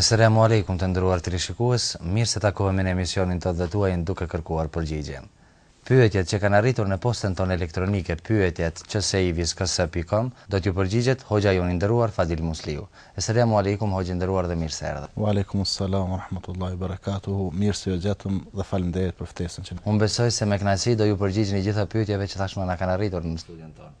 Eselamu Alejkum të nderuar teleshikues, mirë se takohemi në emisionin tonë dhe tuajin duke kërkuar përgjigjen. Pyetjet që kanë arritur në postën tonë elektronike pyetjet që seivis KS pikë kom do t'ju përgjigjet hoxha jonë i nderuar Fadil Musliu. Eselamu Alejkum hoxhë i nderuar dhe mirë se erdhe. Wa alejkumu selam wa rahmatullahi wa barakatuhu, mirë se ju gjeta dhe faleminderit për ftesën që më Unë besoj se me kënaqësi do ju përgjigjni gjitha pyetjeve që tashmë na kanë arritur në studion tonë.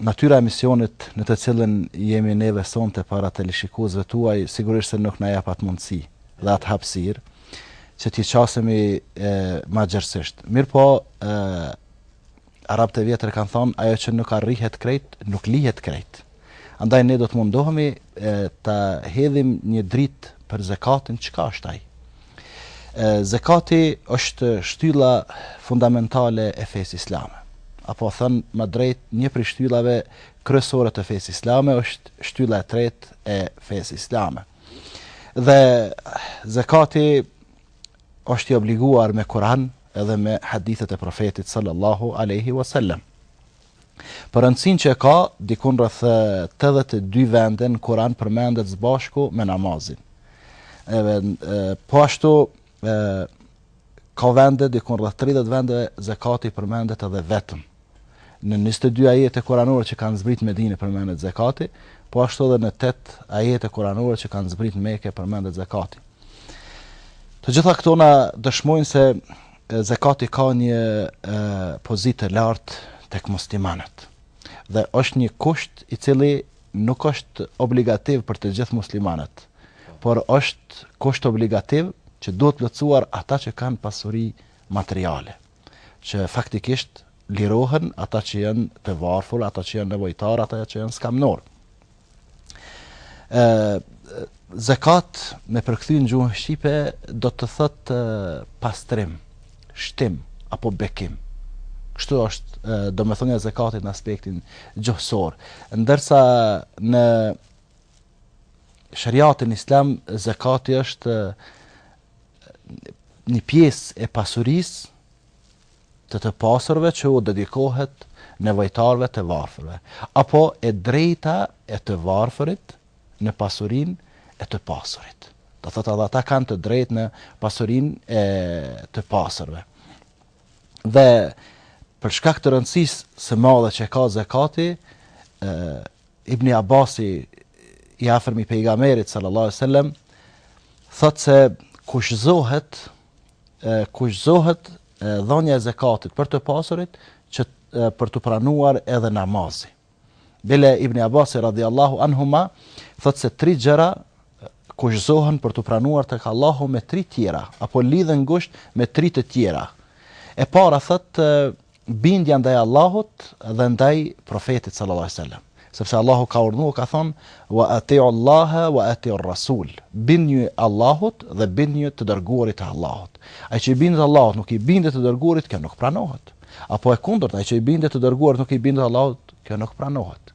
Natyra e emisionit në të cilën jemi neve sonte para teleshikuesve tuaj sigurisht se nuk na jep atë mundësi dhe atë hapësirë që t'i qasemi ma gjërësisht. Mirëpo, arabët e vjetër kanë thonë, ajo që nuk arrihet krejt, nuk lihet krejt. Andaj ne do të mundohemi ta hedhim një dritë për zekatin, çka është ai? Zekati është shtylla fundamentale e fesë islame. Apo thonë ma drejt, një prej shtyllave kryesore të fesë islame është shtylla e tretë e fesë islame. Dhe zekati është i obliguar me Kur'an edhe me hadithet e profetit sallallahu alaihi wasallam. Për rëndësinë që e ka, diku rreth tetëdhjetë e dy vende në Kur'an përmendet së bashku me namazin. Edhe po ashtu ka vende diku rreth tridhjetë vende zekati përmendet edhe vetëm. Në njëzet e dy ajete kuranore që kanë zbritur në Medinë përmendet zekati, po ashtu edhe në tetë ajete kuranore që kanë zbritur në Mekë përmendet zekati. Të gjitha këto na dëshmojnë se Zekati ka një pozitë të lartë tek muslimanët dhe është një kusht i cili nuk është obligativ për të gjithë muslimanët, por është kusht obligativ që duhet plotësuar ata që kanë pasuri materiale, që faktikisht lirohen ata që janë të varfër, ata që janë nevojtarë, ata që janë skamnorë. Zekat me përkthy në gjuhën shqipe do të thotë pastrim, shtim apo bekim. Kështu është domethënia e zekatit në aspektin gjuhësor. Ndërsa në sheriatin islam zekati është një pjesë e pasurisë të të pasurve që u dedikohet nevojtarëve të varfërve, apo e drejta e të varfërit në pasurinë e të pasurit. Do thotë edhe ata kanë të drejtë në pasurinë e të pasurve. Dhe për shkak të rëndësisë së madhe që e ka zekati, Ibn Abasi i afërm i pejgamberit sallallahu alajhi wasallam thotë se kushtëzohet kushtëzohet dhënia e zekatit për të pasurit që për t'u pranuar edhe namazi. Bile Ibn Abbasi radhiyallahu anhuma thotë se tri gjëra kushtëzohen për t'u pranuar tek Allahu me tri tjera apo lidhen ngushtë me tri të tjera. E para thotë Bindja ndaj Allahut dhe ndaj Profetit sallallahu alejhi wasallam. Sepse Allahu ka urdhëruar ka thënë: "Wa ati'u Allaha wa ati'ur Rasul." Bindjuni Allahut dhe bindjuni të dërguarit të Allahut. Ai që i bindet Allahut nuk i bindet të dërguarit, kjo nuk pranohet. Apo e kundërta, ai që i bindet të dërguarit nuk i bindet Allahut, kjo nuk pranohet.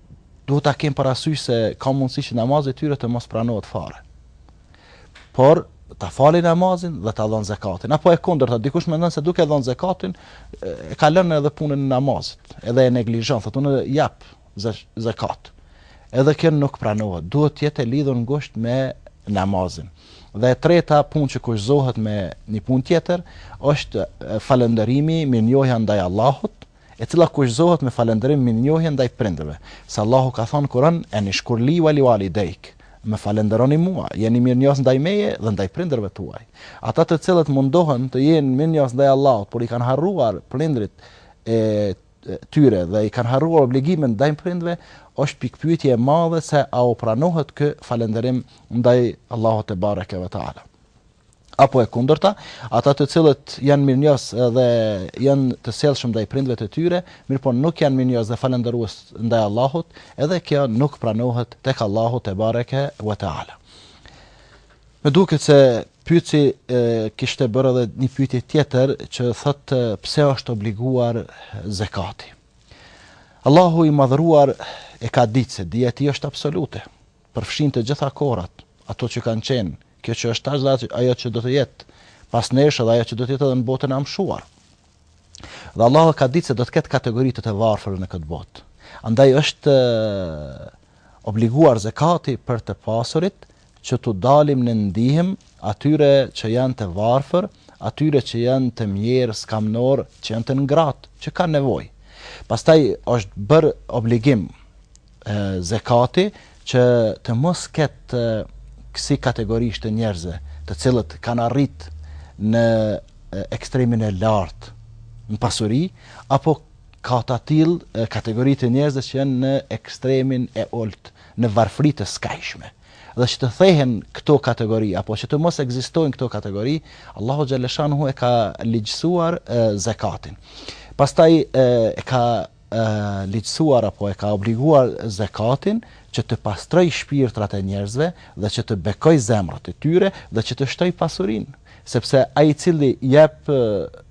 Duhet ta kemë parasysh se ka mundësi që namazi i tyre të mos pranohet fare. Por ta falin namazin dhe ta japin zakatin. Apo e kundërta, dikush mendon se duke dhënë zakatin e ka larë edhe punën e namazit, edhe e neglizhon, thotë unë jap zakat. Edhe kjo nuk pranohet, duhet të jetë e lidhur ngushtë me namazin. Dhe e treta punë që kushtëzohet me një punë tjetër është falënderimi, mirënjohja ndaj Allahut, e cila kushtëzohet me falënderim mirënjohje ndaj prindërve, se Allahu ka thënë në Kur'an, Enishkur li wa li walidejk, Më falënderoni mua, jeni mirënjohës ndaj meje dhe ndaj prindërve tuaj. Ata të cilët mundohen të jenë mirënjohës ndaj Allahut, por i kanë harruar prindërit e tyre dhe i kanë harruar obligimet ndaj prindërve, është pikëpyetje e madhe se a u pranohet ky falënderim ndaj Allahut tebareke ve teala. apo e kundërta, ata të cilët janë mirënjohës dhe janë të sjellshëm ndaj prindërve të tyre, mirëpo nuk janë mirënjohës dhe falënderues ndaj Allahut, edhe kjo nuk pranohet tek Allahu tebareke ve teala. Më duket se pyetësi kishte bërë edhe një pyetje tjetër që thotë pse është obliguar zekati. Allahu i madhëruar e ka ditë se dija e tij është absolute. përfshin të gjitha kohërat, ato që kanë qenë, kjo që është tash dhe ajo që do të jetë pas nesh dhe ajo që do të jetë edhe në botën e amshuar. Dhe Allahu e ka ditë se do të ketë kategori të të varfërve në këtë botë. Andaj është obliguar zekati për të pasurit që t'u dalin në ndihmë atyre që janë të varfër, atyre që janë të mjerë, skamnorë, që janë të ngratë, që kanë nevojë. Pastaj është bërë obligim zekati që të mos ketë kësi kategorish të njerëzve, të cilët kanë arrit në ekstremin e lartë në pasuri, apo ka të atillë kategori të njerëzve që janë në ekstremin e ulët, në varfri të skajshme. Dhe që të thehen këto kategori, apo që të mos ekzistojnë këto kategori, Allahu xhele shanuhu e ka ligjësuar zekatin. Pastaj e ka e ka ligjësuar apo e ka obliguar zekatin që të pastrojë shpirtrat e njerëzve dhe që të bekojë zemrat e tyre dhe që të shtojë pasurinë, sepse ai i cili jep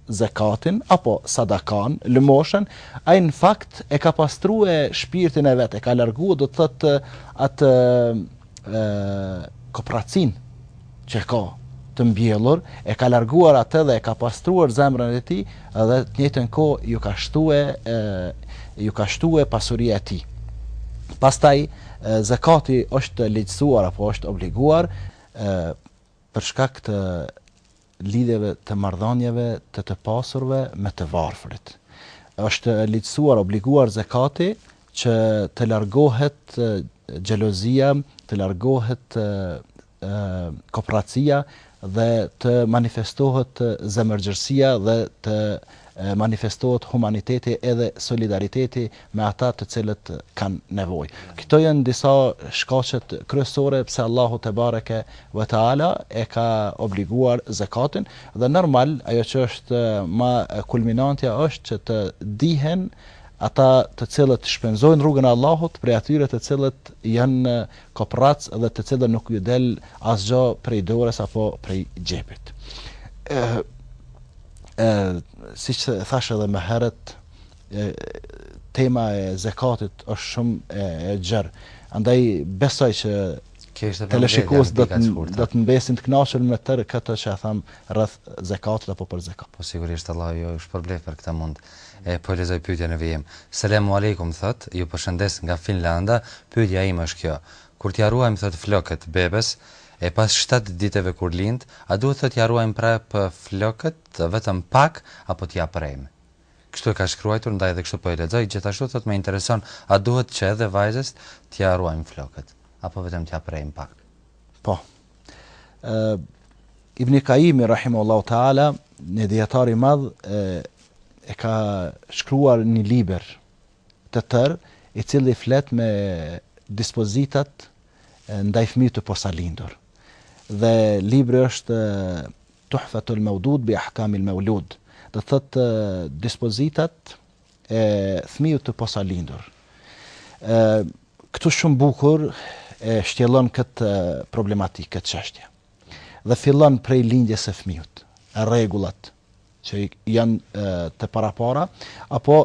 zekatin apo sadakan, lëmoshën, ai në fakt e ka pastrue shpirtin e vet, e ka largue do të thotë atë kopracinë që ka të mbjellur, e ka larguar atë dhe e ka pastruar zemrën e tij dhe në të njëjtën kohë ju ka shtue ju ka shtue pasuria e tij. Pastaj zekati është ligjësuar apo është obliguar për shkak të lidhjeve të marrëdhënieve të të pasurve me të varfërit. Është ligjësuar, obliguar zekati që të largohet xhelozia, të largohet koprracia dhe të manifestohet zemërgjerësia dhe të manifestohet humaniteti edhe solidariteti me ata të cilët kanë nevojë. Këto janë disa shkaqet kryesore pse Allahu tebareke ve teala e ka obliguar zekatin dhe normal ajo që është më kulminantja është që të dihen ata të cilët shpenzojnë rrugën e Allahut prej atyre të cilët janë koprracë dhe të cilët nuk ju del asgjë prej dorës apo prej xhepit. Ë ë siç thashë edhe më herët, Tema e zekatit është shumë e gjerë. Andaj besoj që teleshikuesit do të mbesin të kënaqur me tërë këtë që e thamë rreth zekatit apo për zekat. Po sigurisht Allahu ju shpërbleftë për këtë mund. E po lexoj pyetjen në vijim. Selamu alejkum thot, ju përshëndes nga Finlanda, pyetja ime është kjo. Kur t'ia rruajmë thot flokët bebes, e pas shtatë ditëve kur lind, a duhet thot t'ia rruajmë prapë flokët vetëm pak apo t'ia prejmë? Kështu e ka shkruajtur, ndaj edhe kështu po e lexoj, gjithashtu thotë më intereson a duhet që edhe vajzës t'ia rruajmë flokët, apo vetëm t'ia prejmë pak. Po. Ë Ibn Kajimi rahimehullahu taala, një dijetar i madh e, e ka shkruar një libër të tërë i cili flet me dispozitat ndaj fëmijës të posalindur. Dhe libri është Tuhfatul Mawdud bi Ahkamil Mawlud, do të thotë dispozitat e fëmijut të posalindur. Ë këtu shumë bukur e shtjellon këtë problematikë, këtë çështje. Dhe fillon prej lindjes së fëmijut, rregullat që janë të parapara apo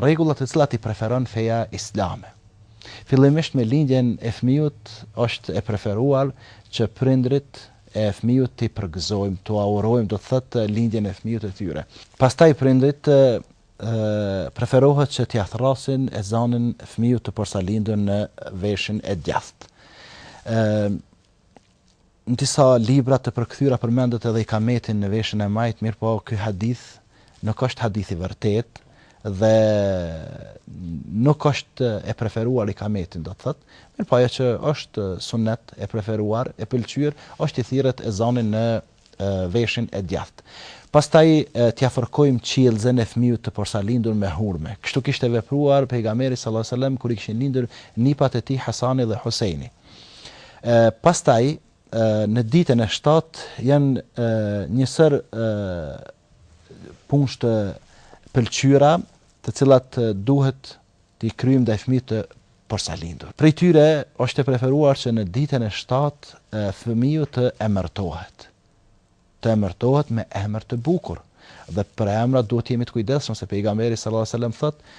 rregullat të cilat i preferon feja islame. Fillimisht me lindjen e fëmijut është e preferuar që prindrit e fëmijut t'i përgëzojmë, t'ua urojmë do të thotë lindjen e fëmijut e tyre. Pastaj prindrit preferohet që t'ia thrrasin ezanin fëmijut të porsalindur në veshin e djathtë. Ë në disa libra të përkthyra përmendet edhe ikametin në veshin e majtë, mirëpo ky hadith nuk është hadith i vërtetë dhe nuk është e preferuar ikametin do të thotë, mirëpo ajo që është sunnet e preferuar, e pëlqyer, është t'i thirret ezanin në veshin e djathtë. Pastaj t'ia fërkojmë qiellzën e fëmijut të porsalindur me hurme. Kështu kishte vepruar Pejgamberi sallallahu alajhi wasallam kur i kishin lindur nipat e tij Hasani dhe Huseini. Pastaj Në ditën e shtatë janë një sërë punësh të pëlqyera, të cilat duhet t'i kryejmë ndaj fëmijës të porsalindur. Prej tyre është e preferuar që në ditën e shtatë fëmiju të emërtohet. të emërtohet me emër të bukur dhe për emra duhet të jemi të kujdesshëm se Pejgamberi sallallahu alejhi ve sellem thotë,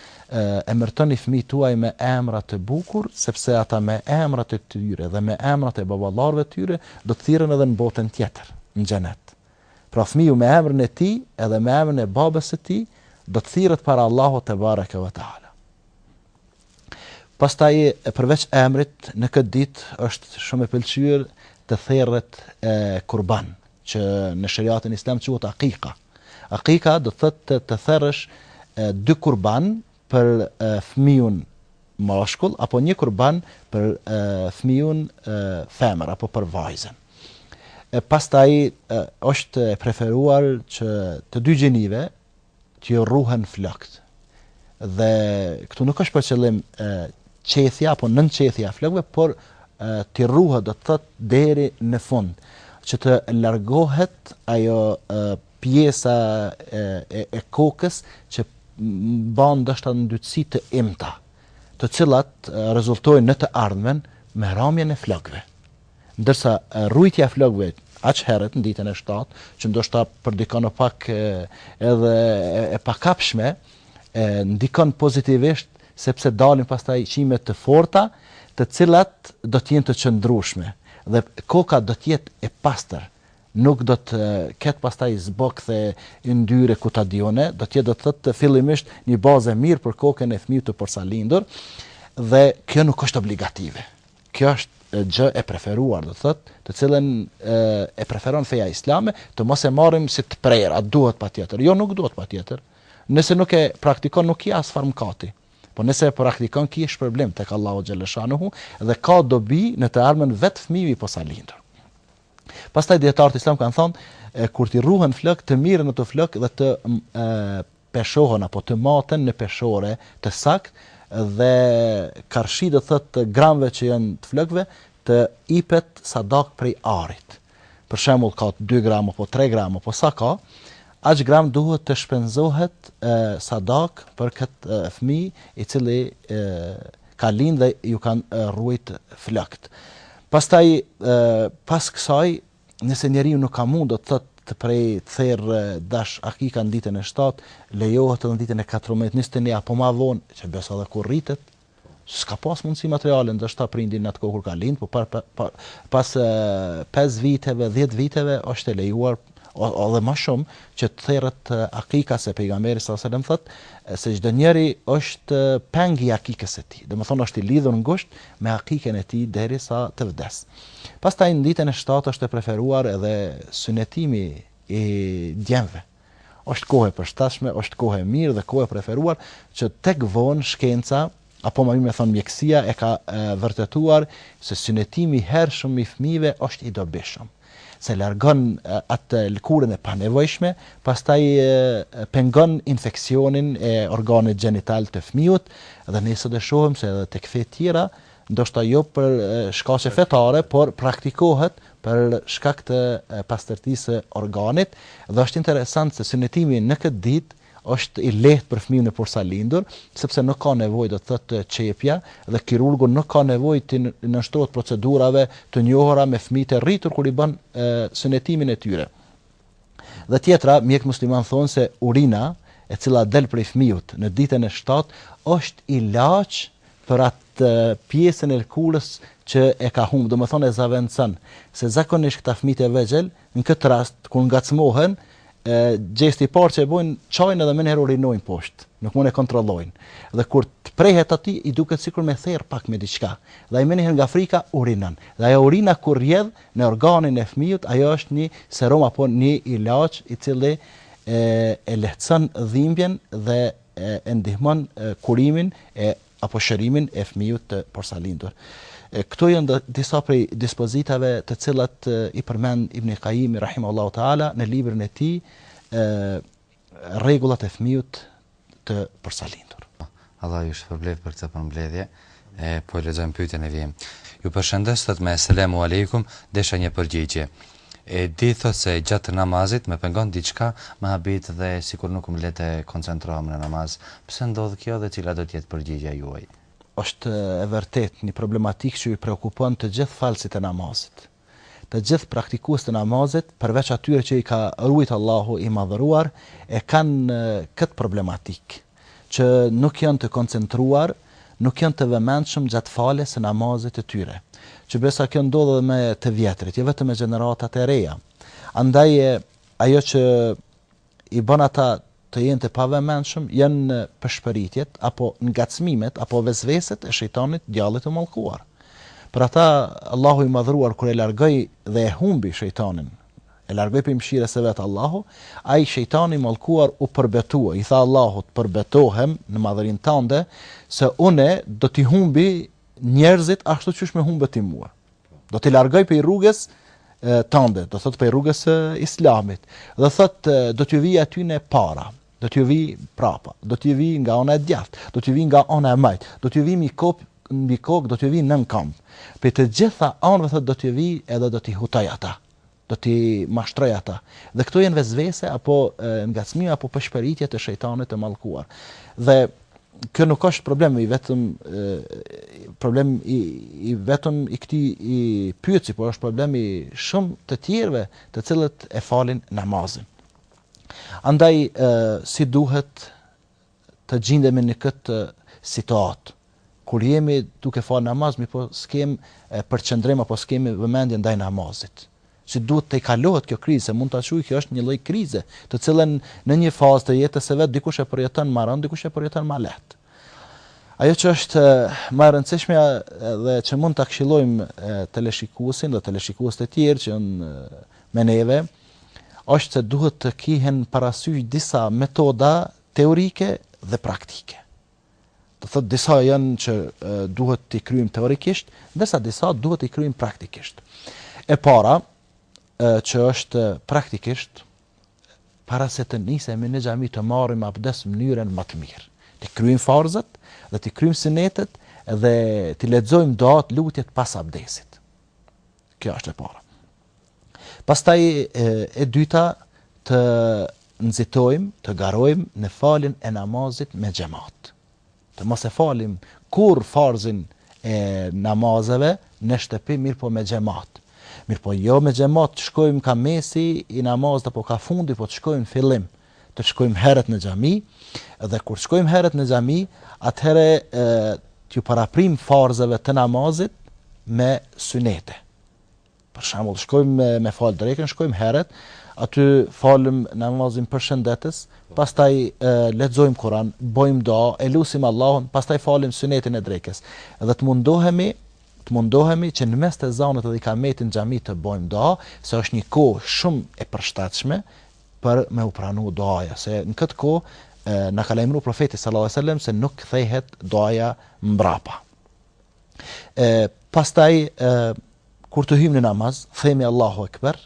Emërtoni fëmijët tuaj me emra të bukur, sepse ata me emrat e tyre dhe me emrat e baballarëve të tyre do të thirren edhe në botën tjetër, në xhennet. Pra fëmiju me emrin e tij edhe me emrin e babës së tij do të thirret para Allahut tebareke ve teala. Pastaj përveç emrit në këtë ditë është shumë e pëlqyer të therret e kurban, që në sheriatin islam quhet akika. Akika do të thotë të, të therrësh dy kurban për fëmijun mashkull apo një kurban për fëmijun femër apo për vajzën. E pastaj është e preferuar që të dy gjinive T'ju rruhen flokët. Dhe këtu nuk është për qëllim qethja apo nënqethja e flokëve, por t'i rruhet do të thotë deri në fund, që të largohet ajo pjesa e, e, e kokës që mban ndoshta ndytësi të imta, të cilat rezultojnë në të ardhmen me ramjen e flokëve. Ndërsa rrujtja e flokëve aq herët në ditën e shtatë, që ndoshta për dikon është pak edhe e pakapshme, ndikon pozitivisht sepse dalin pastaj qime të forta, të cilat do të jenë të qëndrueshme dhe koka do të jetë e pastër, nuk do të ketë pastaj zbokth e yndyrë ku ta di unë, do të jetë do të thotë fillimisht një bazë e mirë për kokën e fëmijës të porsalindur dhe kjo nuk është obligative. Kjo është gjë e preferuar, do të thotë, të cilën e, e preferon feja islame, të mos e marrim si të prerë, atë duhet patjetër. Jo, nuk duhet patjetër. Nëse nuk e praktikon, nuk ki asfarë mëkati. Po nëse e praktikon, ki shpërblim tek Allahu xhaleshanuhu dhe ka dobi në të ardhmen vetë fëmiju i posalindur. Pastaj dijetarët islam kanë thënë, kur t'i rruhen flokët, merren flokët dhe të e, peshohen apo të maten në peshore të saktë dhe karshi do të thotë të gramëve që janë të flokëve të ipet sadakë prej arit. Për shembull ka dy gramë apo tre gramë apo sa ka, aq gramë duhet të shpenzohet e, sadakë për këtë fëmijë i cili e, ka lind dhe iu kanë rrujt flokët. Pastaj e, pas kësaj Nëse njeriu nuk ka mund, do të thotë, të prejë therrë dash akika në ditën e shtatë, lejohet edhe në ditën e katërmbëdhjetë, njëzet e një apo ma vonë, që besa edhe kur rritet, se s'ka pas mundësi materiale, ndoshta prindi në atë kohë kur ka lindë, po para pas pesë viteve, dhjetë viteve është e lejuar edhe më shumë që të therret akika se pejgamberi sallallahu alajhi wasallam thotë se çdo njeri është peng i akikës së tij. Domethënë është i lidhur ngushtë me akikën e tij derisa të vdes. Pastaj në ditën e shtatë është e preferuar edhe synetimi i djemve. Është kohë e përshtatshme, është kohë e mirë dhe kohë e preferuar që tek vonë shkenca apo më mirë me thonë mjekësia e ka e, vërtetuar se synetimi i hershëm i fëmijëve është i dobishëm. se largon atë lëkurën e panevojshme, pastaj pengon infeksionin e organit gjenital të fëmijut dhe ne sot e shohim se edhe tek fetë tjera, ndoshta jo për shkaqe fetare, por praktikohet për shkak të pastërtisë së organit dhe është interesant se synetimi në këtë ditë Është i lehtë për fëmijën e porsalindur, sepse nuk ka nevojë do të thotë qepja dhe kirurgu nuk ka nevojë t'i nënshtrohet procedurave të njohura me fëmijët e rritur kur i bën synetimin e tyre. Dhe tjetra, mjekët muslimanë thonë se urina e cila del prej fëmijut në ditën e shtatë është ilaç për atë pjesën e lëkurës që e ka humbë, domethënë e zavendëson, se zakonisht këta fëmijët e vegjël Në këtë rast, kur ngacmohen, gjesti i parë që e bëjnë, qajnë edhe menjëherë urinojnë poshtë, nuk mund e kontrollojnë. Dhe kur të prehet aty, i duket sikur me therr pak me diçka. Dhe ai menjëherë nga frika urinon. Dhe ajo urina kur rrjedh në organin e fëmijut, ajo është një serum apo një ilaç i cili e, e lehtëson dhimbjen dhe e, e ndihmon kurimin e apo shërimin e fëmijut të porsalindur. Këto janë disa prej dispozitave të cilat i përmend Ibn Qayimi rahimahullahu taala në librin e tij Rregullat e fëmijut të porsalindur. Allahu ju shpërbleft për këtë përmbledhje. E po lexojmë pyetjen në vijim. Ju përshëndes sot me selam alejkum, desha një përgjigje. E di thotë se gjatë namazit më pengon diçka, më habit dhe sikur nuk më le të koncentrohem në namaz. Pse ndodh kjo dhe cila do të jetë përgjigja juaj? Është e vërtetë një problematikë që i preokupon të gjithë falësit e namazit. Të gjithë praktikuesit e namazit, përveç atyre që i ka ruajt Allahu i Madhëruar, e kanë këtë problematikë. që nuk janë të koncentruar, nuk janë të vëmendshëm gjatë faljes së namazit të tyre. Që besa kjo ndodh edhe me të vjetrit, jo vetëm me gjeneratat e reja. Andaj ajo që i bën ata të jenë të pavëmendshëm janë pëshpëritjet apo ngacmimet apo vesveset e shejtanit, djallit të mallkuar. Për atë Allahu i madhruar kur e largoi dhe e humbi shejtanin, E largoi prej mëshirës së vet Allahu, ai, shejtani i mallkuar, u përbetua, i tha Allahut, Përbetohem në madhërinë tënde, se unë do t'i humbi njerëzit ashtu qysh më humbe ti mua. Do t'i largoj prej rrugës tënde, do thotë prej rrugës së Islamit. Do thotë do t'ju vi atyne para do t'ju vi prapa, do t'ju vi nga ona e djathtë, do t'ju vi nga ona e majtë, do t'ju vi mi kop mbi kokë, do t'ju vi nën këmbë. Prej të gjitha anëve thotë do t'ju vi edhe do t'i hutoj ata. do t'i mashtroj ata. Dhe këto janë vesvese apo ngacmime apo pëshpëritje të shejtanit të mallkuar. Dhe kjo nuk është problem i vetëm problem i i vetëm i këtij i pyetësi, por është problem i shumë të tjerëve, të cilët e falin namazin. Andaj si duhet të gjindemi në këtë situatë kur jemi duke falë namaz mirëpo s'kemi përqëndrim apo s'kemi vëmendje ndaj namazit si duhet të kalohet kjo krizë se mund ta quaj kjo është një lloj krize të cilën në një fazë të jetës së vet dikush e përjeton ma rëndë dikush e përjeton ma lehtë ajo që është ma e rëndësishmja dhe që mund ta këshillojmë teleshikuesin dhe teleshikuesit e tjerë që janë me neve është se duhet të kihen parasysh disa metoda Teorike dhe praktike. Do thotë disa janë që duhet t'i kryejmë teorikisht, ndërsa disa duhet t'i kryejmë praktikisht. E para, që është praktikisht, para se të nisemi në xhami të marrim abdes në mënyrën ma të mirë. T'i kryejmë farzet dhe t'i kryejmë sunetet dhe t'i lexojmë duat lutjet pas abdesit. Kjo është e para. Pastaj e dyta të nxitojmë, të garojmë në faljen e namazit me xhamat. Të mos e falim kurrë farzin e namazeve në shtëpi, mirëpo me xhamat. Mirëpo jo me xhamat të shkojmë ka mesi i namazit apo ka fundi, po të shkojmë n'fillim të shkojmë herët në xhami dhe kur shkojmë herët në xhami, atëherë t'ju paraprim farzeve të namazit me synete. Për shembull, shkojmë me fal drekën, shkojmë heret, aty falim namazin përshëndetës, pastaj lexojmë Kur'an, bëjmë dua, e lusim Allahun, pastaj falim synetin e drekës. Dhe të mundohemi të mundohemi që në mes të ezanit dhe ikametit në xhami të bëjmë dua, se është një kohë shumë e përshtatshme për me u pranu duaja, se në këtë kohë na ka lajmëruar profeti salallahu alejhi ve selem se nuk kthehet duaja mbrapa. E pastaj e, kur të hyjmë në namaz, themi Allahu Ekber,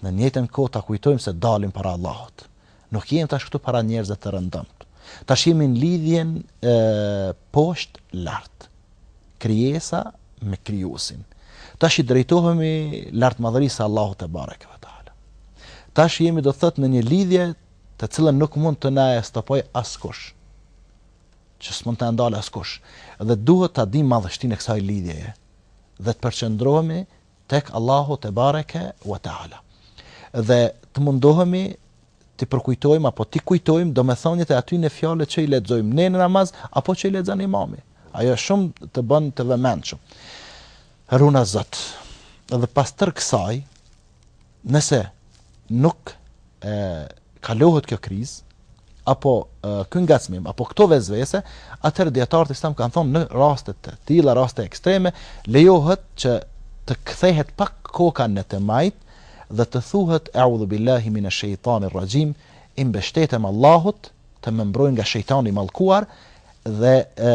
në të njëjtën kohë ta kujtojmë se dalim para Allahut. Nuk jemi tash këtu para njerëzve të rëndomtë. Tash jemi në lidhjen poshtë lart. Krijesa me krijuesin. Tash i drejtohemi lart madhërisë së Allahut tebareke ve teala. Tash jemi do të thotë në një lidhje të cilën nuk mund të na e stopojë askush. që s'mund ta ndalë askush, dhe duhet ta dimë madhështinë e kësaj lidhjeje dhe të përqendrohemi tek Allahu tebareke ve teala. Dhe të mundohemi t'i përkujtojmë apo t'i kujtojmë domethëniet e atyre fjalëve që i lexojmë ne në namaz apo që i lexon imami. Ajo shumë të bën të vëmendshëm. Ruana Zot. Dhe pas tërë kësaj, Nëse nuk kalohet kjo krizë, apo ky ngacmim apo këto vesvese, atëherë dijetarët islamë kanë thënë në raste të tilla, raste ekstreme, lejohet që të kthehet pak koka në të majtë dhe të thuhet eudhu bil-lahi minesh-shejtanir raxhim, i mbështetem Allahut të më mbrojë nga shejtani i mallkuar dhe e,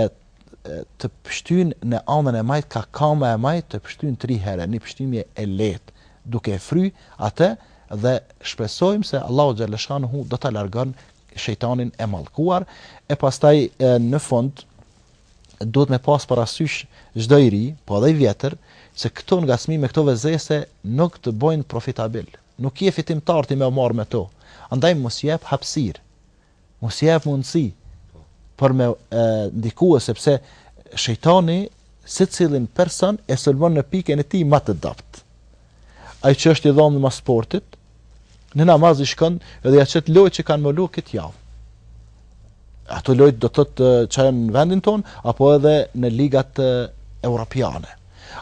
të pshtyn në anën e majtë ka kama e majtë të pshtyn tri herë një pshtymje e lehtë duke e fry atë dhe shpresojmë se Allahu xhele shanuhu do ta largon shejtanin e mallkuar e pastaj në fund duhet me pas parasysh çdo i ri po edhe i vjetër se këto ngacmime këto vesvese nuk të bëjnë profitabil nuk je fitimtar ti me u marrë me to andaj mos jep hapësirë Mos i jep mundësi për me ndikue, sepse shejtani secilin person e sulmon në pikën e tij ma të dobët. Ai që është i dhonun mas sportit, në namaz i shkon edhe ja qet lojët që kanë me u lujt këtë javë. Ato lojët, do të thotë qajo në vendin tonë, apo edhe në ligat europiane.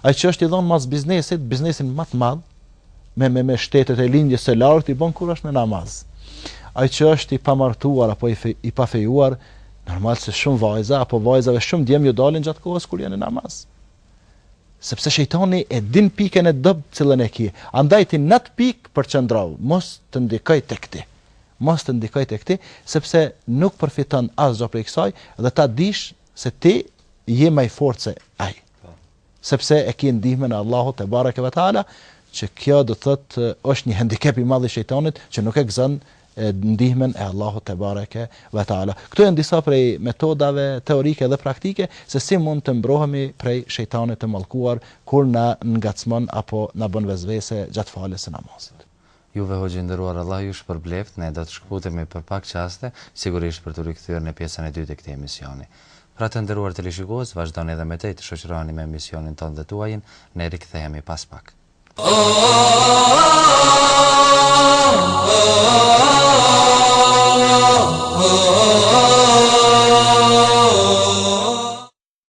Ai që është i dhonun mas biznesit, biznesin ma të madh, me me me shtetet e lindjes së lartë i bën kur është në namaz. Ai që është i pamartuar apo i fe, i pafejuar, normal se shumë vajza apo vajzave shumë djem ju dalin gjatë kohës kur janë në namaz. Sepse shejtani e din pikën e dobët cilën e ki. Andaj ti në atë pikë përqendrohu, mos të ndikoj tek ti. Mos të ndikoj tek ti, sepse nuk përfiton asgjë prej kësaj dhe ta dish se ti je më i fortë se ai. Sepse e ke ndihmën e Allahut tebareke ve teala, që kjo do të thotë është një hendikep i madh i shejtanit që nuk e gëzon ndihmën e Allahut tebareke ve teala. Këto janë disa prej metodave teorike dhe praktike se si mund të mbrohemi prej shejtanit të mallkuar kur na ngacmon apo na bën vesvese gjatë faljes së namazit. Juve hoxhë i nderuar Allahu ju shpërbleftë ne do të shkëputemi për pak çaste sigurisht për t'u rikthyer në pjesën e dytë të këtij emisioni pra të nderuar teleshikues vazhdoni edhe më tej të shoqëroheni me emisionin tonë dhe tuajin ne rikthehemi pas pak.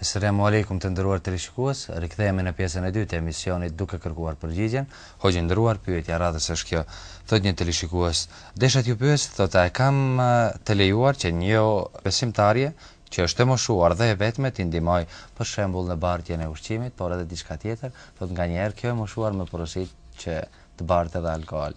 Eselamu Alejkum të nderuar teleshikues, rikthehemi në pjesën e dytë të emisionit duke kërkuar përgjigjen. Hoxhë i nderuar, pyetja e radhës është kjo, thotë një teleshikues, desha t'ju pyes, thotë a e kam të lejuar që një jobesimtare që është e moshuar dhe e vetme t'i ndihmoj, për shembull në bartjen e ushqimit, por edhe diçka tjetër, thotë nganjëherë kjo e moshuar më porosit që t'i bart edhe alkool.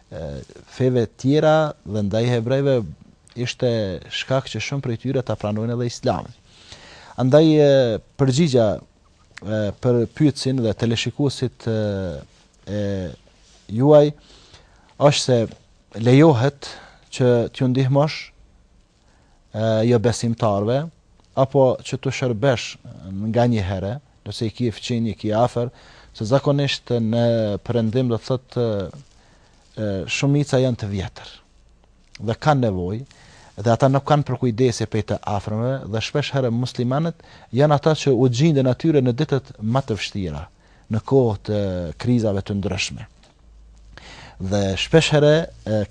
feve tjera dhe ndaj hebrejve ishte shkak që shumë prej tyre ta pranojnë edhe islamin. Andaj përgjigja për pyetësin dhe teleshikuesit e juaj është se lejohet që t'ju ndihmosh jobesimtarëve, apo që t'u shërbesh nganjëherë, nëse i ki fqinj, i ki afër, se zakonisht në Perëndim do të thotë shumica janë të vjetër dhe kanë nevojë, dhe ata nuk kanë përkujdesje prej të afërmve dhe shpesh herë muslimanët janë ata që u gjinden atyre në ditët më të vështira. në kohë të krizave të ndryshme. Dhe shpesh herë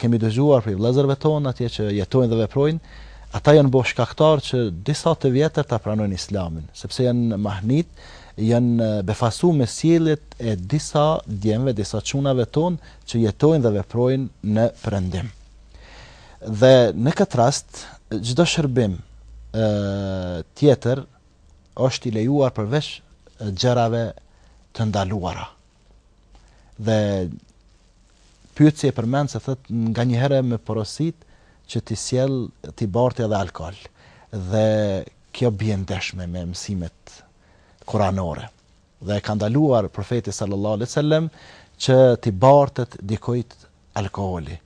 kemi dëgjuar prej vëllezërve tonë atje që jetojnë dhe veprojnë, ata janë bo shkaktarë që disa të vjetër ta pranojnë Islamin, sepse janë mahnit, janë befasu me sjelljet e disa djemve, disa çunave tonë që jetojnë dhe veprojnë në Perëndim. Dhe në këtë rast çdo shërbim tjetër është i lejuar përveç gjërave të ndaluara. Dhe pyetësi e përmend se thotë nganjëherë me porosit që t'i sjell t'i bartë edhe alkool. Dhe kjo bie ndesh me mësimet kuranore. Dhe e ka ndaluar profeti sallallahu alaihi wasallam që t'i bartet dikujt alkooli,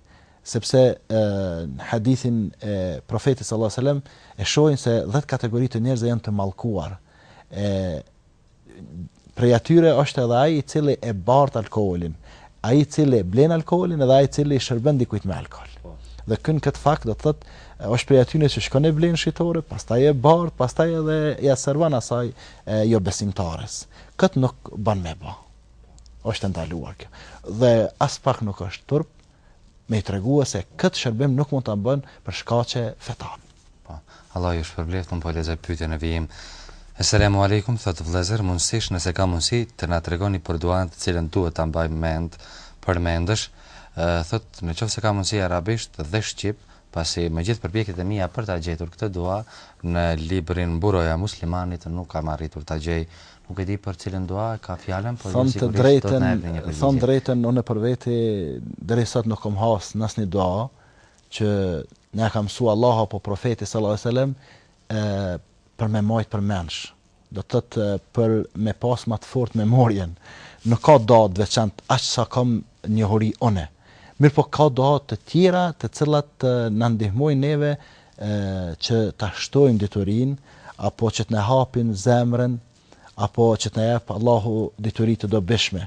sepse në hadithin e Profetit sallallahu alejhi ve sellem e shohim se 10 kategori të njerëzve janë të mallkuar. E prej atyre është edhe ai i cili e bart alkoolin, ai i cili blen alkoolin dhe ai i cili shërben dikujt me alkool. Po. Dhe në kët fakt do të thotë është prej atyre që shkon e blen shitore, pastaj e bart, pastaj edhe ia servon asaj e jobesimtares. Kët nuk bën me bë. Është e ndaluar kjo. Dhe aspak nuk është turp me i tregua se këtë shërbim nuk mund ta bëj për shkaqe fetare. Po. Allah ju shpërbleftë, unë po lexoj pyetjen në vijim. Eselamu alejkum, thotë vëllezër, mundësisht nëse ka mundësi të na tregoni për duanë të cilën duhet ta mbajmë mend, përmendësh, thotë në qoftë se ka mundësi arabisht dhe shqip, Pasi me gjithë përpjekjet e mia për ta gjetur këtë dua në librin Buroja e Muslimanit nuk kam arritur ta gjej. Nuk e di për cilën dua ka fjalën, por ju sigurisht do të na jepni një përgjigje. T'thom t'drejtën, unë për veti deri sot nuk kom hasë në asnjë dua që na e ka mësua Allahu apo Profeti sallallahu alejhi ve sellem për me majtë përmendshë. do të thotë për me pas ma të fortë memorien, nuk ka dua të veçantë aq sa kam njohuri unë. Mirëpo ka dua të tjera të cilat na ndihmojnë neve që ta shtojmë diturinë apo që të na hapin zemrën apo që të na japë Allahu dituri të dobishme.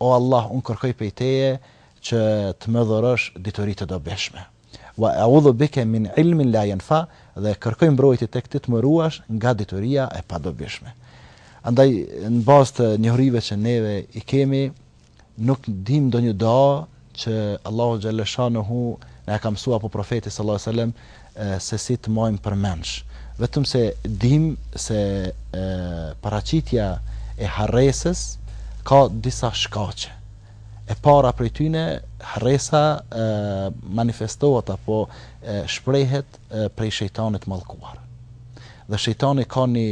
O Allah, unë kërkoj prej Teje që të më dhurosh dituri të dobishme. Wa a'udhu bike min ilmin la yanfa, dhe kërkoj mbrojtje tek Ti të më ruash nga dituria e padobishme. Andaj, në bazë të njohurive që neve i kemi, nuk dimë ndonjë dua që Allahu xhelle shanuhu na e ka mësua apo profeti sallallahu alejhi wasallam se si të majmë përmendsh vetëm se dim se e, paraqitja e harresës ka disa shkaqe e para prej tyne harresa e, manifestohet apo e, shprehet e, prej shejtanit të mallkuar dhe shejtani ka një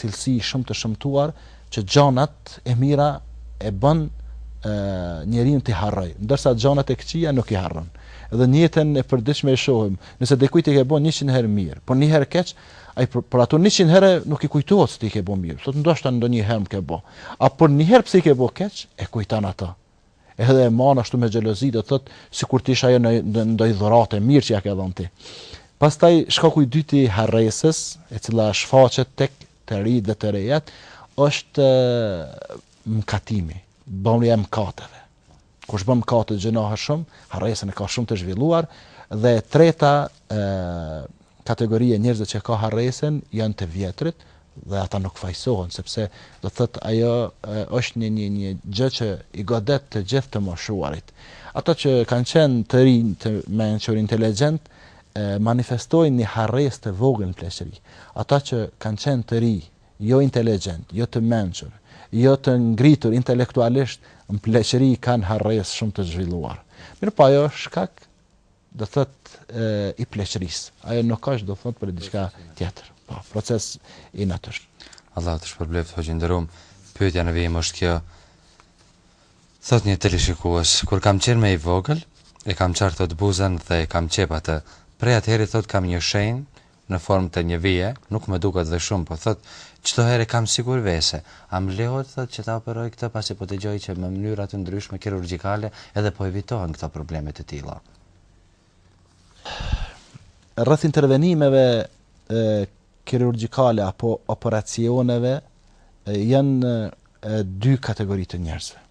cilësi shumë të shëmtuar që gjanat e mira e bën njeriun t'i harrojë, ndërsa gjanat e këqija nuk i harron. Edhe në jetën e përditshme e shohim, nëse dikujt i ke bën 100 herë mirë, po një herë keq, ai për, për ato 100 herë nuk i kujtohet se ti i ke bën mirë. Thotë ndoshta ndonjëherë më ke bë. A por një herë nëse i ke bë keq, e kujton ato. edhe e marrë ashtu me xhelozi do thot sikur të isha ajo në ndonjë dhuratë të mirë që ja ke dhënë ti. Pastaj shkaku i dytë i harresës, e cila shfaqet tek të ri dhe të rejat, është mkatimi, bëmja e mkateve. Kush bën mkate gjënohet shumë, harresën e ka shumë të zhvilluar dhe treta e, kategoria e njerëzve që ka harresën janë të vjetrit, dhe ata nuk fajësohen sepse do të thotë ajo është një një një gjë që i godet të gjithë të moshuarit. Ata që kanë qenë të rinj, të mençur, inteligjent, manifestojnë një harresë të vogël në pleqëri. Ata që kanë qenë të rinj, jo inteligjent, jo të mençur, jo të ngritur intelektualisht, në pleqëri kanë harresë shumë të zhvilluar. Mirëpo ajo është shkak do të thotë i pleqërisë. Ajo nuk është do të thotë për diçka tjetër. Po, proces i natyrshëm. Allah të shpërbleft, hoxhë i nderum, pyetja në vijim është kjo, thot një teleshikues, kur kam qenë më i vogël, e kam çarë thot buzën dhe e kam qep atë, prej atëherit thot kam një shenjë, në formë të një vije, nuk më duket dhe shumë, po thotë, Çdo herë e kam sikur vesvese. A më lejohet, thotë, që ta operoj këtë, pasi po dëgjoj që me mënyra të ndryshme kirurgjikale edhe po evitohen këto probleme të tilla? Rreth intervenimeve kirurgjikale apo operacioneve janë dy kategori të njerëzve.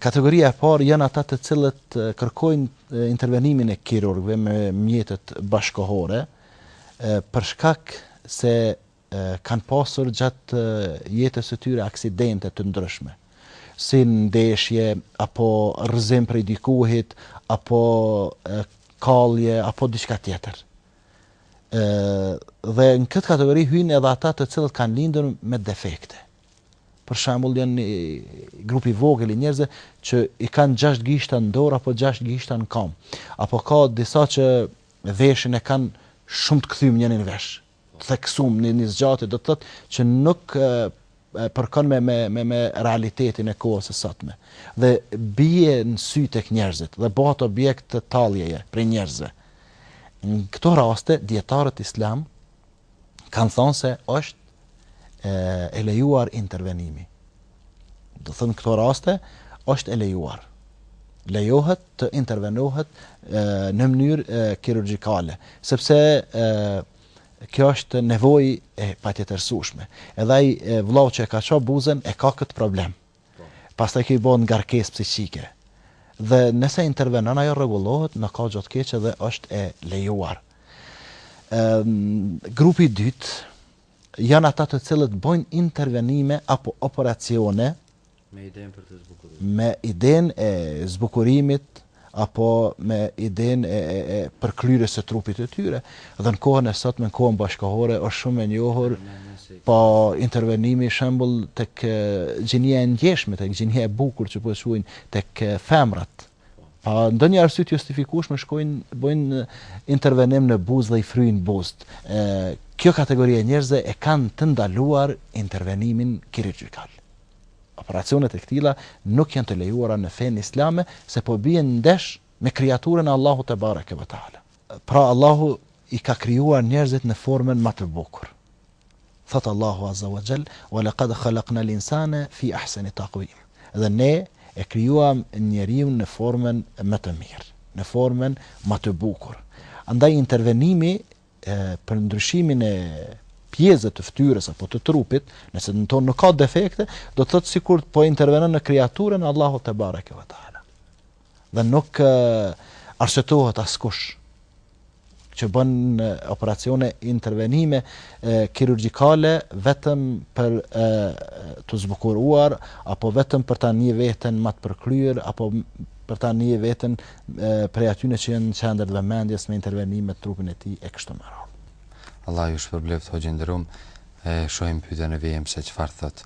Kategoria e parë janë ata të cilët kërkojnë intervenimin e kirurgëve me mjetet bashkëkohore për shkak se kanë pasur gjatë jetës së tyre aksidente të ndryshme si ndeshje apo rrëzim prej dikuhit apo kallje apo diçka tjetër. Ë dhe në këtë kategori hyjnë edhe ata të cilët kanë lindur me defekte. Për shembull, janë një grup i vogël i njerëzve që i kanë gjashtë gishta në dorë apo gjashtë gishta në kam. Apo ka disa që veshin e kanë shumë të kthym njërin vesh. Të theksum në një zgjatje do të thotë që nuk e, e përkon me, me, me, me realitetin e kohës së sotme. Dhe bie në sy tek njerëzit dhe bëhet objekt talljeje prej njerëzve. Në këto raste dijetarët islam kanë thënë se është e, e lejuar intervenimi. Domethënë këto raste është e lejuar. Lejohet të intervenohet e, në mënyrë kirurgjikale, sepse e, kjo është nevojë e patjetërsueshme. Edhe ai vllau që e ka ça buzën e ka këtë problem. Pastaj kjo i bëhet ngarkesë psiqike dhe nëse intervenon ajo rregullohet, nuk ka gjë të keqe dhe është e lejuar. Grupi i dytë janë ata të cilët bëjnë intervenime apo operacione me idenë për t'u zbukuruar. Me idenë e zbukurimit apo me idenë e e përkryerjes së trupit të tyre. Dhe në kohën e sotme, në kohën bashkëkohore, është shumë e njohur po intervenimi shembull tek gjinia e ndjeshme, tek gjinia e bukur që po e quajnë tek femrat. Pa ndonjë arsye të justifikueshme shkojnë bëjnë intervenim në buzë dhe i fryjnë buzët. Kjo kategori e njerëzve e kanë të ndaluar intervenimin kirurgjikal. Operacionet e këtilla nuk janë të lejuara në fenë islame se po bien ndesh me krijaturën e Allahut te bareke ve teala. Pra Allahu i ka krijuar njerëzit në formën ma të bukur. Thotë Allahu azza wa jall, "Wa laqad khalaqna l-insane fi ahsani taqwim." Dhe ne e krijuam njeriun në formën më të mirë, në formën ma të bukur. Andaj intervenimi për ndryshimin e pjesëve të fytyrës apo të trupit, nëse në to nuk ka defekte, do të thotë sikur po intervenon në kreaturën e Allahut te bareke ve teala. Dhe nuk arsyetohet askush që bën operacione intervenime kirurgjikale vetëm për e, t'u zbukuruar apo vetëm për ta ni veten më të përkryer apo për ta ni veten prej atyne që janë në qendër të vëmendjes me intervenime në trupin e tij e kështu me radhë. Allah ju shpërbleft hoxhë i nderum e shohim pyetjen në vijim se çfarë thot.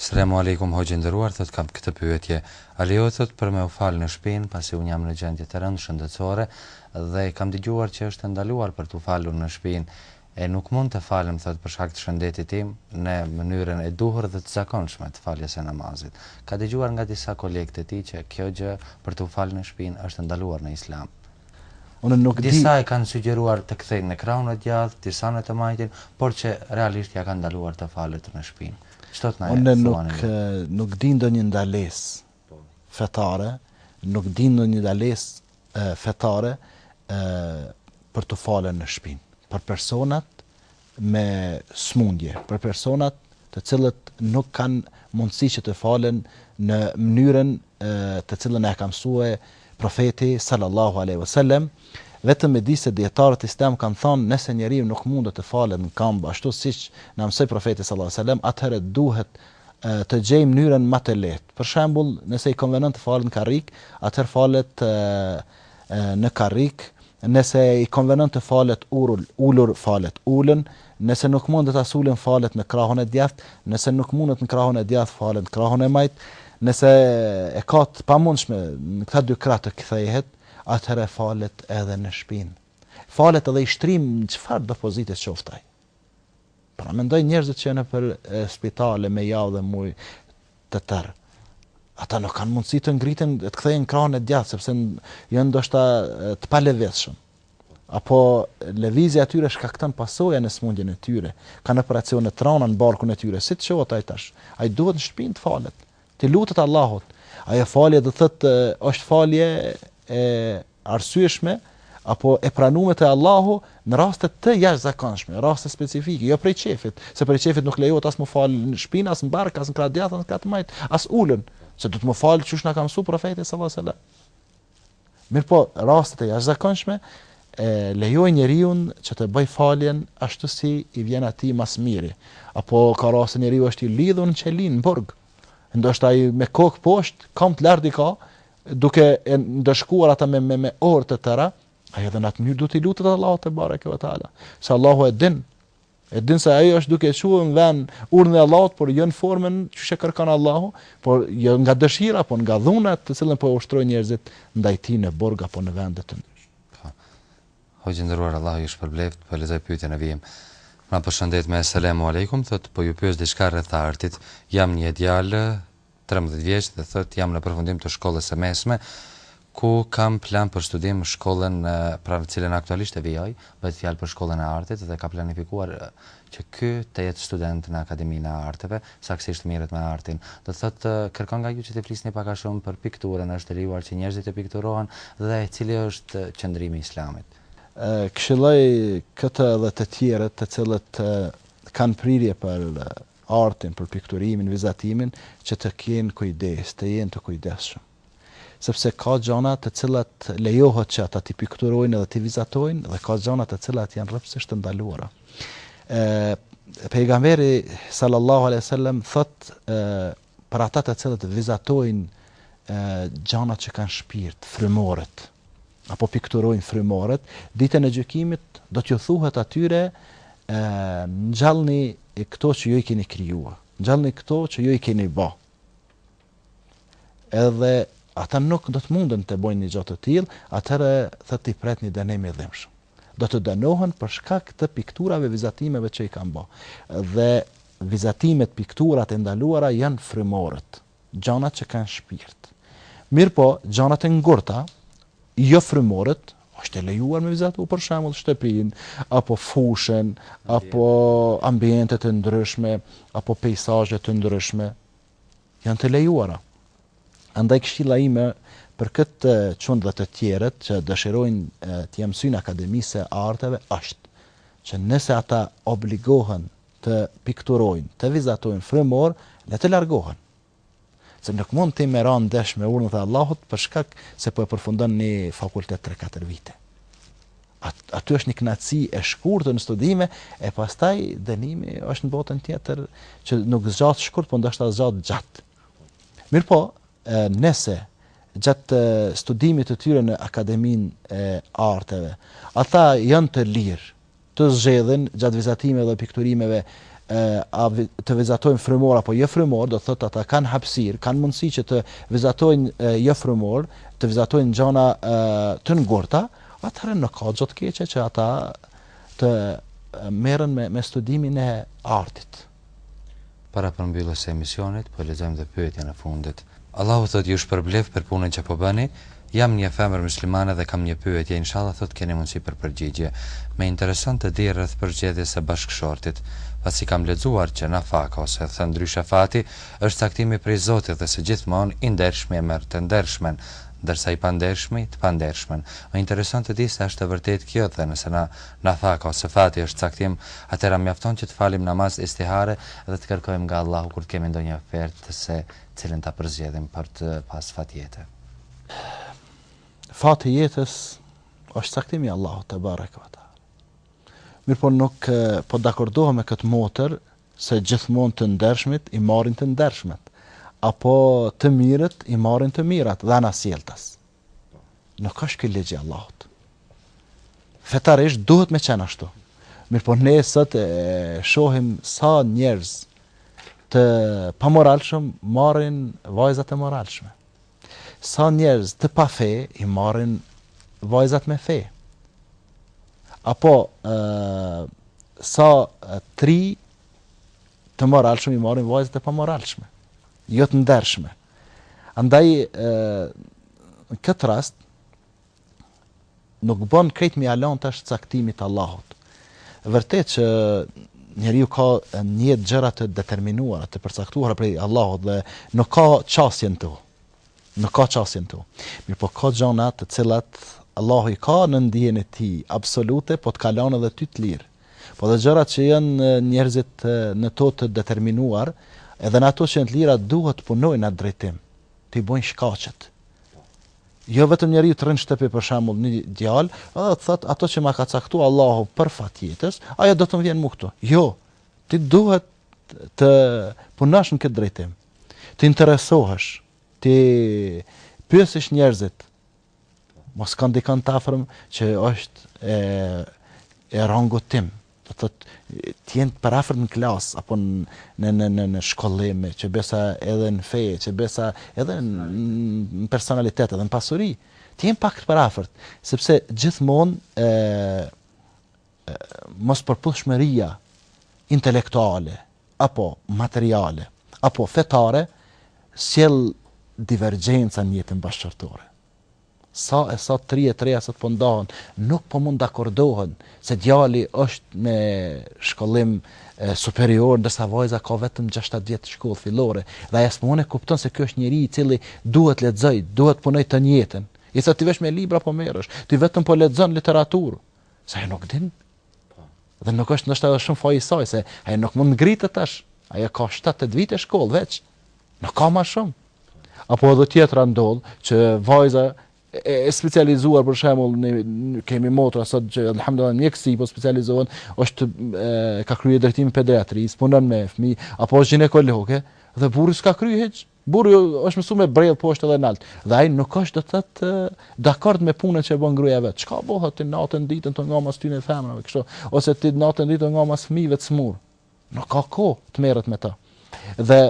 Selamu alejkum hoxhë i nderuar thot kam këtë pyetje a lejohet thot për me u fal në shpinë pasi unë jam në gjendje të rëndë shëndetësore dhe kam dëgjuar që është e ndaluar për t'u falur në shpinë E nuk mund të falem, thotë, për shkak të shëndetit tim, në mënyrën e duhur dhe të zakonshme të faljes së namazit. Ka dëgjuar nga disa kolegë të tij që kjo gjë, për t'u falë në shpinë, është e ndaluar në Islam. Unë nuk di. Disa e kanë sugjeruar të kthehet në krahun e djathtë, disa në të majtin, por që realisht ia kanë ndaluar të falet në shpinë. Ç'do të na thuani ju? Unë nuk di ndonjë ndalesë fetare, nuk di ndonjë ndalesë fetare për t'u falur në shpinë, për personat me smundje, për personat të cilët nuk kanë mundësi që të falen në mënyrën të cilën e ka mësue profeti sallallahu aleyhi ve sellem, vetëm e di se dijetarët islam kanë thonë nëse njeriu nuk mundet të falet në kambë, ashtu siç na mësoi profeti sallallahu alajhi wasallam, atëherë duhet të gjejë mënyrën më të lehtë. Për shembull, nëse i konvenon të falet në karrik, atëherë falet në karrik, nëse i konvenon të falet urul, ulur, falet ulën, nëse nuk mund edhe as ulën falet në krahun e djathtë, nëse nuk mundet në krahun e djathtë falet në krahun e majtë, nëse e ka të pamundshme në këta dy krah të kthehet, atëherë falet edhe në shpinë. Falet edhe i shtrirë në çfarëdo pozite qoftë ai. Pra mendoj njerëzit që janë nëpër spitale me javë dhe muaj të tërë. Ata nuk kanë mundësi të ngriten, të kthehen në krahun e djathtë, sepse janë ndoshta të palëvizshëm. Apo lëvizja e tyre shkakton pasoja në smundjen e tyre. Kanë operacione të rana në barkun e tyre, si të çohet ai tash. Ai duhet në shpinë të falet. T'i lutet Allahut. Ajo falje do të thotë është falje e arsyeshme apo e pranuar te Allahu në raste të jashtëzakonshme, raste specifike, jo prej qefit, se prej qefit nuk lejohet as me u fal në shpinë, as në bark, as në krah djathtë, as në krah të majtë, as ulën, se duhet me u fal qysh na ka mësuar profeti sallallahu alajhi wasallam. Mirëpo, rastet e jashtëzakonshme e lejojnë njeriun që të bëjë faljen ashtu si i vjen atij më së miri. Apo ka raste njeriu është i lidhur në qeli, në burg. Ndoshta ai me kokë poshtë, kamt lart i ka, duke e ndëshkuar ata me me, me orë të tëra, ai edhe në atë mënyrë duhet t'i lutet Allahut tebareke ve teala. Se Allahu e din E din se ai është duke çuar në vend urdhrin e Allahut, por jo në formën që e kërkon Allahu, por jo nga dëshira, por nga dhuna të cilën po e ushtrojnë njerëzit ndaj tij në burg apo në vende të ndryshme. Po. Hoxhë i nderuar Allahu ju shpërbleftë, po lexoj pyetjen në vijim. Na përshëndet me selamu alejkum, thotë po ju pyes diçka rreth artit. Jam një djalë trembëdhjetë vjeç dhe thotë jam në përfundim të shkollës së mesme ku kam plan për studim shkollën pra në të cilën aktualisht e vijoj, bëhet fjalë për shkollën e artit dhe ka planifikuar që ky të jetë student në Akademinë e Arteve, saktësisht merret me artin. Do të thotë kërkon nga ju që të flisni pak a shumë për pikturën, është e lejuar që njerëzit të pikturohen dhe cili është qëndrimi i Islamit? Këshilloj këtë dhe të tjerët të cilët kanë prirje për artin, për pikturimin, vizatimin, që të kenë kujdes, të jenë të kujdesshëm. Sepse ka gjana të cilat lejohet që ata t'i pikturojnë edhe t'i vizatojnë dhe ka gjana të cilat janë rreptësisht të ndaluara. Ë pejgamberi sallallahu alaihi wasallam thotë Për ata të cilët vizatojnë gjanat që kanë shpirt, frymoret, apo pikturojnë frymoret, Ditën e Gjykimit do t'ju thuhet atyre, Ngjallni këto që ju i keni krijuar, ngjallni këto që ju i keni bë. Edhe ata nuk do të munden të bëjnë një gjë të tillë, atëherë thotë do t'i pret një dënim i dhimbshëm. Do të dënohen për shkak të pikturave, vizatimeve që i kanë bë. Dhe Vizatimet, pikturat e ndaluara janë frymorët, gjanat që kanë shpirt. Mirëpo, gjanat e ngurta, jo frymorët, është e lejuar me vizatu, për shembull, shtëpinë, apo fushën, apo ambiente të ndryshme, apo peisazhe të ndryshme, janë të lejuara. Andaj këshilla ime për këtë çun dhe të tjerët që dëshirojnë t'ia mësyjnë Akademisë së Arteve është që nëse ata obligohen të pikturojnë, të vizatojnë frymorë, le të largohen. Se nuk mund ti me ra ndesh me urdhrin e Allahut për shkak se po e përfundon një fakultet 3-4 vite. At, aty është një kënaqësi e shkurtër në studime e pastaj dënimi është në botën tjetër që nuk zgjat shkurt, por ndoshta zgjat gjatë. Mirpo, nëse gjatë studimit të tyre në Akademinë e Arteve, ata janë të lirë të zgjedhin gjatë vizatimeve dhe pikturimeve a të vizatojnë frymorë apo jo frymorë, do të thotë ata kanë hapësirë, kanë mundësi që të vizatojnë jo frymorë, të vizatojnë gjana të ngurta, atëherë nuk ka gjë të keqe që ata të merren me, me studimin e artit. Para përmbylljes së emisionit, po lexojmë dhe pyetjen e fundit. Allahu thotë ju shpërbleftë për punën që po bëni, jam një femër myslimane dhe kam një pyetje, inshallah thotë keni mundësi për përgjigje. Më intereson të di rreth përzgjedhjes së bashkëshortit. Pasi kam lexuar që nafaka ose thënë ndryshe fati, është caktim prej Zotit dhe se gjithmonë i ndershmi e merr të ndershmen, ndërsa i pandershmi, të pandershmen. Më intereson të di se a është e vërtetë kjo dhe nëse na Nafaka ose fati është caktim, atëherë mjafton që të falim namaz istihare dhe të kërkojmë nga Allahu kur të kemi ndonjë ofertë se cilin ta përzgjedhim për të pas fat jete. Fati i jetës është caktim i Allahut tebareke ve teala. Mirpo nuk po dakordohem me këtë motër se gjithmonë të ndershmit i marrin të ndershmet apo të mirët i marrin të mirat dhe anasjelltas. Nuk është ky ligji i Allahut. Fetarisht duhet me qenë ashtu. Mirëpo ne sot e shohim sa njerëz të pamoralshëm marrin vajzat e moralshme. Sa njerëz të pafe i marrin vajzat me fe. Apo e, sa trima të moralshëm i marrin vajzat e pamoralshme. Jo të ndershme. Andaj në këtë rast nuk bën krejt me ia lan tash caktimit të Allahut. Vërtet që njeriu ka në jetë gjëra të determinuara, të përcaktuara prej Allahut dhe nuk ka qasje në to. Nuk ka qasje në to. Mirëpo ka gjana të cilat Allahu i ka në dijen e tij absolute, po të ka lan edhe ty të lirë. Po dhe gjërat që janë njerëzit në to të determinuar, edhe në ato që janë të lira duhet të punojnë në atë drejtim, t'i bëjnë shkaqet. Jo vetëm njeriu të rrin në shtëpi për shembull një djalë, edhe të thotë ato që ma ka caktuar Allahu për fat t'jetës, ajo do të më vjen mu këtu. Jo, ti duhet të punosh në këtë drejtim. Të interesohesh, t'i pyesësh njerëzit, Mos ka dikon t'afërm që është e e rangut tim, do thot të jenë përafërt në klasë apo në në në në shkollim, që besa edhe në fe, që besa edhe në personalitet, edhe në pasuri, të jenë pak të përafërt, sepse gjithmonë ë mospërputhshmëria intelektuale apo materiale apo fetare sjell divergjenca në jetën bashkëshortore. Sa e sa të ri e të reja sot po ndahen, nuk po mund dakordohen se djali është me shkollim superior, ndërsa vajza ka vetëm 6-7 vjet shkollë fillore. Dhe ajo s'mund e kupton se ky është njeri i cili duhet lexoj, duhet punoj të njëjtën. I thotë ti veç me libra po merresh, ti vetëm po lexon literaturë. Se ajo nuk din. Po. Dhe nuk është ndoshta edhe shumë faj i saj, se ajo nuk mund ngritet tash. Ajo ka 7-8 vite shkollë veç. Nuk ka ma shumë. Apo edhe tjetra ndodh, që vajza e specializuar për shembull ne kemi motra sot që alhamdulillah mjekësi po specializohen është e, ka kryer drejtimin pediatrisë, punon me fëmijë apo është gjinekologe dhe burri s'ka kryer hiç Burri është mësuar me bredh poshtë edhe nalt, dhe ai nuk është do të thotë dakord me punën që bën gruaja vet. Çka bëhet ti natën ditën je nga mas atyne femrave kështu, ose ti natën ditën nga mas fëmijëve të smur. Nuk ka kohë të merret me të. Dhe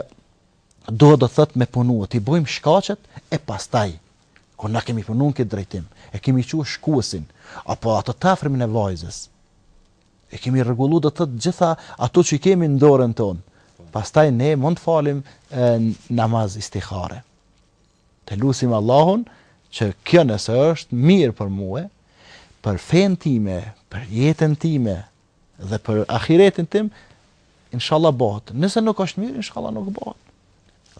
duhet do të thotë me punu, t'i bëjmë shkaqet e pastaj kur na kemi punuar këtë drejtim, e kemi çuar shkuesin apo ato të afërmin e vajzës, E kemi rregullu do të thotë të gjitha ato që i kemi në dorën tonë. Pastaj ne mund të falim namaz istihare. Ta lusim Allahun që kjo nëse është mirë për mua, për fenë time, për jetën time dhe për ahiretin tim, Inshallah bëhet. Nëse nuk është mirë, inshallah nuk bëhet.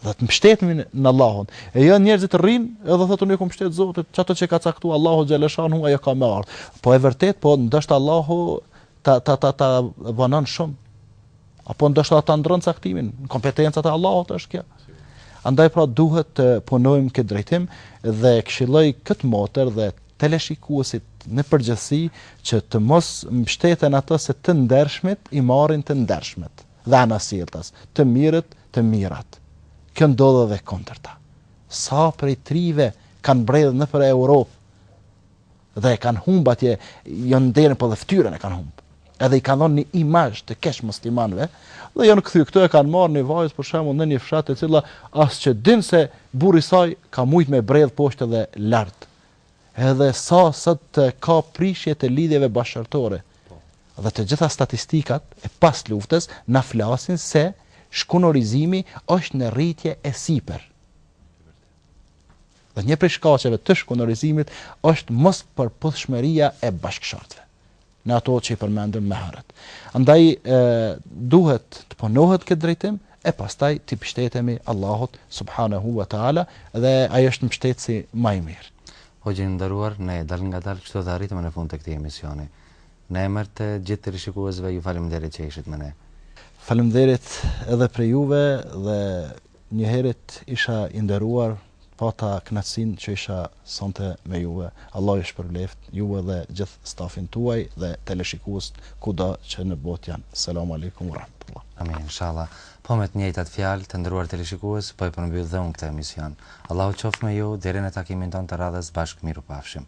Dhe të mbështetemi në Allahun. E jo njeri të rrin, edhe thotë unë iu mshtet Zotit, çato që ka caktuar Allahu xhele shanuhu ajo ka me ardh. Po e vërtet, po ndoshta Allahu ta ta ta ta vonon shumë. Apo ndoshta ta ndron caktimin, kompetenca e Allahut është kjo. Andaj pra duhet të punojmë këtë drejtim dhe këshilloj këtë motër dhe teleshikuesit në përgjithësi që të mos mbështeten ato se të ndershmit i marrin të ndershmet dhe anasjelltas, të mirët të mirat. Kjo ndodh edhe e kundërta. Sa prej të rinjve kanë bredh nëpër Europë dhe e kanë humb atje, jo nderin po edhe fytyrën e kanë humb. Edhe i kanë dhënë një imazh të keq muslimanëve dhe janë kthy këtu e kanë marrë një vajzë për shembull në një fshat e cila as që din se burri i saj ka mujt me bredh poshtë dhe lart. Edhe sa sot ka prishje të lidhjeve bashkëshortore dhe të gjitha statistikat e pas luftës na flasin se shkurorëzimi është në rritje e sipër. Dhe një prej shkaqeve të shkurorëzimit është mospërputhshmëria e bashkëshortëve. në ato që i përmendëm më herët. Andaj duhet të punohet këtë drejtim e pastaj t'i pështetemi Allahut subhanahu wa taala dhe ai është mbështetësi më i mirë. Hoxhë i nderuar, ne dalëngadalë kështu dhe arritëm në fund të këtij emisioni. Në emër të gjithë teleshikuesve ju faleminderit që ishit me ne. Faleminderit edhe prej juve dhe Njëherit isha i nderuar pata kënaqësinë që isha sonte me juve Allahu ju shpërbleft juve dhe gjithë stafin tuaj dhe teleshikuesit kudo që në botë janë Selam Alejkum wa Rahmetullah. Amin inshallah po me të njëjtat fjalë të nderuar teleshikues po e përmbyll dhe unë këtë emision Allahu qoftë me ju deri në takimin tonë të radhës bashkë mirë u pafshim.